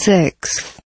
Six.